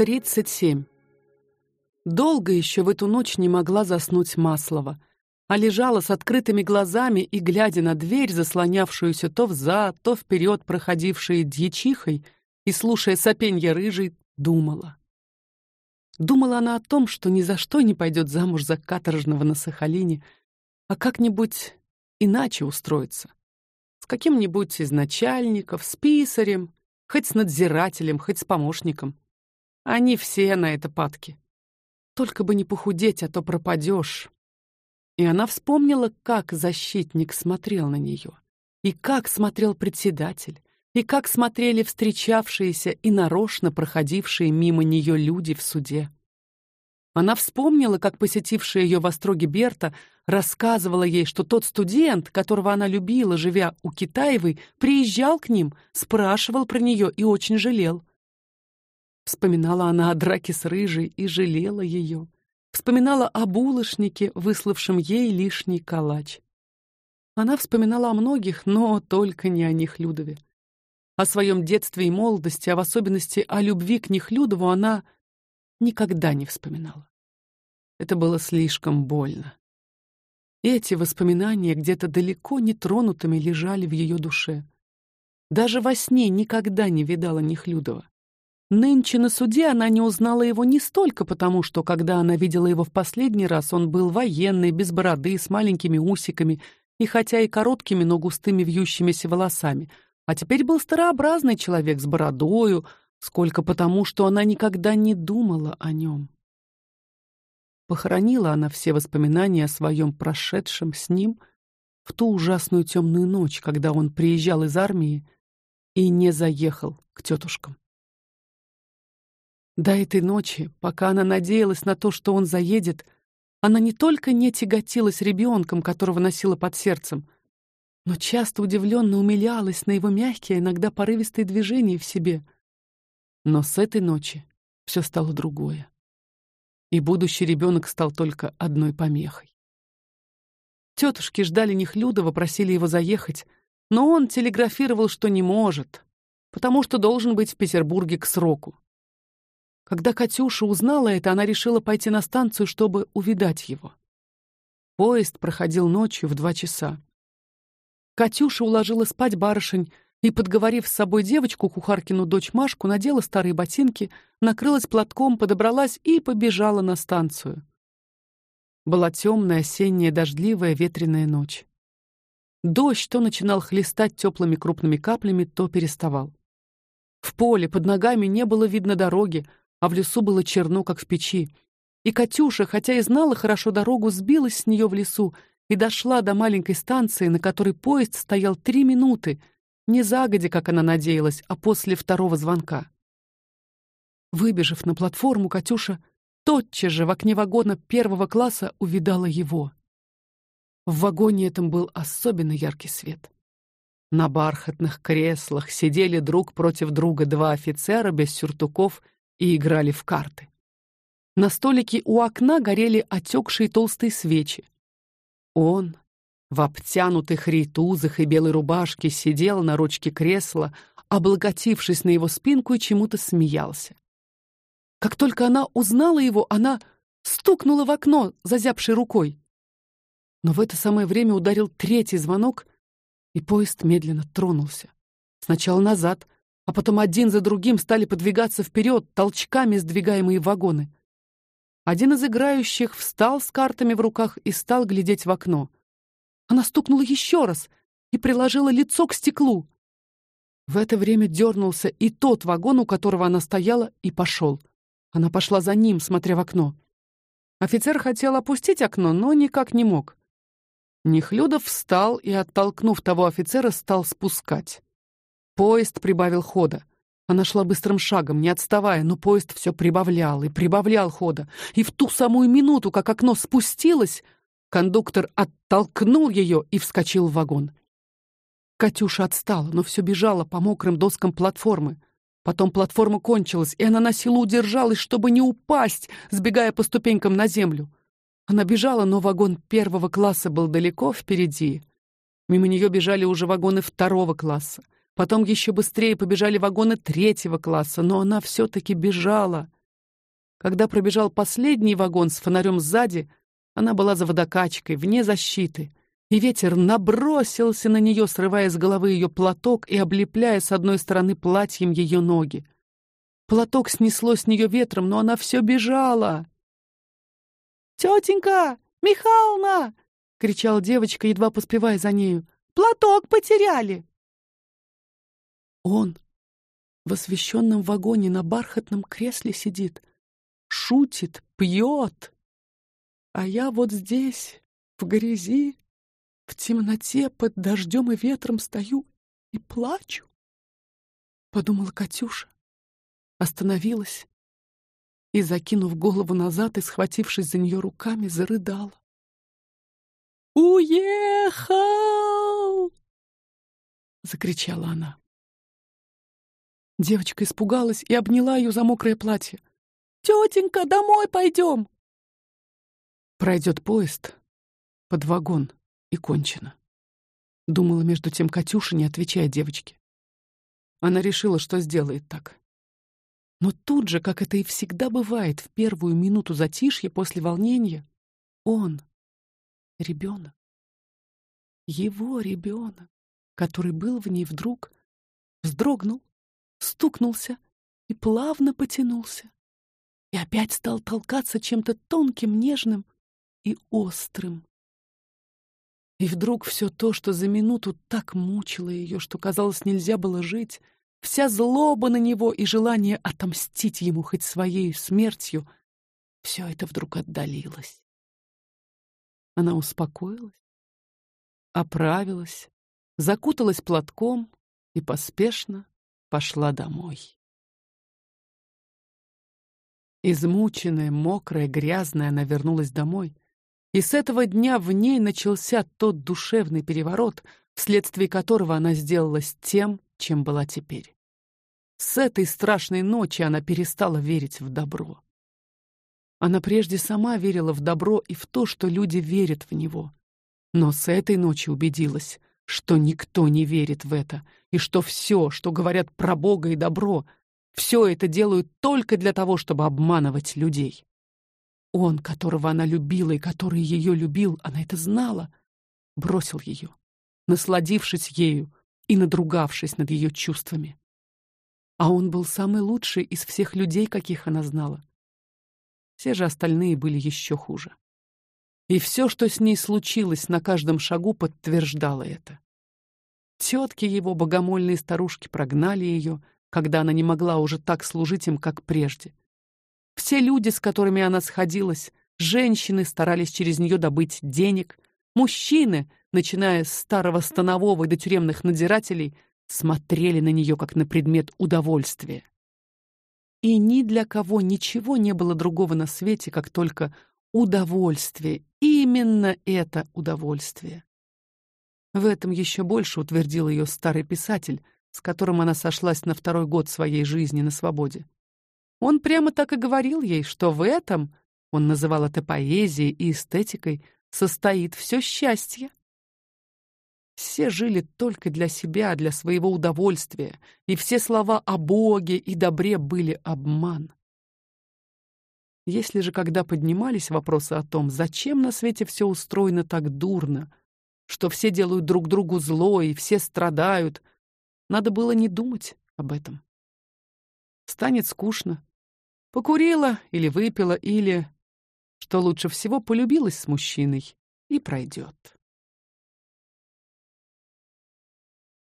37. Долго еще в эту ночь не могла заснуть Маслова, а лежала с открытыми глазами и глядя на дверь, заслонявшуюся то взад, то вперед проходившей дьячихой, и слушая сопенье рыжей, думала. Думала она о том, что ни за что не пойдет замуж за каторжного на Сахалине, а как-нибудь иначе устроиться. С каким-нибудь из начальников, с писарем, хоть с надзирателем, хоть с помощником. Они все на это падки. Только бы не похудеть, а то пропадешь. И она вспомнила, как защитник смотрел на нее, и как смотрел председатель, и как смотрели встречавшиеся и нарочно проходившие мимо нее люди в суде. Она вспомнила, как посетившая ее в Остроге Берта рассказывала ей, что тот студент, которого она любила, живя у Китаевой, приезжал к ним, спрашивал про нее и очень жалел. Вспоминала она о драке с рыжей и жалела ее. Вспоминала о булочнике, выславшем ей лишний калач. Она вспоминала о многих, но только не о них Людове. О своем детстве и молодости, а в особенности о любви к них Людову она никогда не вспоминала. Это было слишком больно. Эти воспоминания где-то далеко нетронутыми лежали в ее душе. Даже во сне никогда не видала Нехлюдова. Нынче на суде она не узнала его не столько потому, что когда она видела его в последний раз, он был военный, без бороды, с маленькими усиками и хотя и короткими, но густыми вьющимися волосами, а теперь был старообразный человек с бородою, сколько потому, что она никогда не думала о нем. Похоронила она все воспоминания о своем прошедшем с ним в ту ужасную темную ночь, когда он приезжал из армии и не заехал к тетушкам. До этой ночи, пока она надеялась на то, что он заедет, она не только не тяготилась ребенком, которого носила под сердцем, но часто удивленно умилялась на его мягкие, иногда порывистые движения в себе. Но с этой ночи все стало другое, и будущий ребенок стал только одной помехой. Тетушки ждали Нехлюдова, просили его заехать, но он телеграфировал, что не может, потому что должен быть в Петербурге к сроку. Когда Катюша узнала это, она решила пойти на станцию, чтобы увидать его. Поезд проходил ночью в два часа. Катюша уложила спать барышень и, подговорив с собой девочку, кухаркину дочь Машку, надела старые ботинки, накрылась платком, подобралась и побежала на станцию. Была темная осенняя дождливая ветреная ночь. Дождь то начинал хлестать теплыми крупными каплями, то переставал. В поле под ногами не было видно дороги, а в лесу было черно, как в печи. И Катюша, хотя и знала хорошо дорогу, сбилась с нее в лесу и дошла до маленькой станции, на которой поезд стоял три минуты, не загоди, как она надеялась, а после второго звонка. Выбежав на платформу, Катюша тотчас же в окне вагона первого класса увидала его. В вагоне этом был особенно яркий свет. На бархатных креслах сидели друг против друга два офицера без сюртуков и играли в карты. На столике у окна горели отекшие толстые свечи. Он в обтянутых рейтузах и белой рубашке сидел на ручке кресла, облокотившись на его спинку и чему-то смеялся. Как только она узнала его, она стукнула в окно зазябшей рукой. Но в это самое время ударил третий звонок, и поезд медленно тронулся. Сначала назад, а потом один за другим стали подвигаться вперед, толчками сдвигаемые вагоны. Один из играющих встал с картами в руках и стал глядеть в окно. Она стукнула еще раз и приложила лицо к стеклу. В это время дернулся и тот вагон, у которого она стояла, и пошел. Она пошла за ним, смотря в окно. Офицер хотел опустить окно, но никак не мог. Нехлюдов встал и, оттолкнув того офицера, стал спускать. Поезд прибавил хода. Она шла быстрым шагом, не отставая, но поезд все прибавлял и прибавлял хода. И в ту самую минуту, как окно спустилось, кондуктор оттолкнул ее и вскочил в вагон. Катюша отстала, но все бежала по мокрым доскам платформы. Потом платформа кончилась, и она на силу удержалась, чтобы не упасть, сбегая по ступенькам на землю. Она бежала, но вагон первого класса был далеко впереди. Мимо нее бежали уже вагоны второго класса. Потом еще быстрее побежали вагоны третьего класса, но она все таки бежала. Когда пробежал последний вагон с фонарем сзади, она была за водокачкой, вне защиты, и ветер набросился на нее, срывая с головы ее платок и облепляя с одной стороны платьем ее ноги. Платок снесло с нее ветром, но она все бежала. Тетенька, Михайловна! кричала девочка, едва поспевая за нею. Платок потеряли. Он в освещенном вагоне на бархатном кресле сидит, шутит, пьет. А я вот здесь, в грязи, в темноте под дождем и ветром стою и плачу. Подумала Катюша, остановилась и, закинув голову назад и схватившись за нее руками, зарыдала. «Уехал!» — закричала она. Девочка испугалась и обняла ее за мокрое платье. Тетенька, домой пойдем. Пройдет поезд под вагон и кончено. Думала между тем Катюша, не отвечая девочке. Она решила, что сделает так. Но тут же, как это и всегда бывает в первую минуту затишья после волнения, он, ребенок, его ребенок, который был в ней вдруг, вздрогнул стукнулся и плавно потянулся. И опять стал толкаться чем-то тонким, нежным и острым. И вдруг все то, что за минуту так мучило ее, что казалось нельзя было жить, вся злоба на него и желание отомстить ему хоть своей смертью, все это вдруг отдалилось. Она успокоилась, оправилась, закуталась платком и поспешно пошла домой. Измученная, мокрая, грязная, она вернулась домой, и с этого дня в ней начался тот душевный переворот, вследствие которого она сделалась тем, чем была теперь. С этой страшной ночи она перестала верить в добро. Она прежде сама верила в добро и в то, что люди верят в него. Но с этой ночи убедилась, что никто не верит в это, и что все, что говорят про Бога и добро, все это делают только для того, чтобы обманывать людей. Он, которого она любила и который ее любил, она это знала, бросил ее, насладившись ею и надругавшись над ее чувствами. А он был самый лучший из всех людей, каких она знала. Все же остальные были еще хуже. И все, что с ней случилось на каждом шагу, подтверждало это. Тетки его богомольные старушки прогнали ее, когда она не могла уже так служить им, как прежде. Все люди, с которыми она сходилась, женщины старались через нее добыть денег, мужчины, начиная с старого станового и до тюремных надзирателей, смотрели на нее как на предмет удовольствия. И ни для кого ничего не было другого на свете, как только удовольствие, именно это удовольствие. В этом еще больше утвердил ее старый писатель, с которым она сошлась на второй год своей жизни на свободе. Он прямо так и говорил ей, что в этом, он называл это поэзией и эстетикой, состоит все счастье. Все жили только для себя, для своего удовольствия, и все слова о Боге и добре были обман. Если же когда поднимались вопросы о том, зачем на свете все устроено так дурно, что все делают друг другу зло и все страдают, надо было не думать об этом. Станет скучно. Покурила или выпила, или, что лучше всего, полюбилась с мужчиной и пройдет.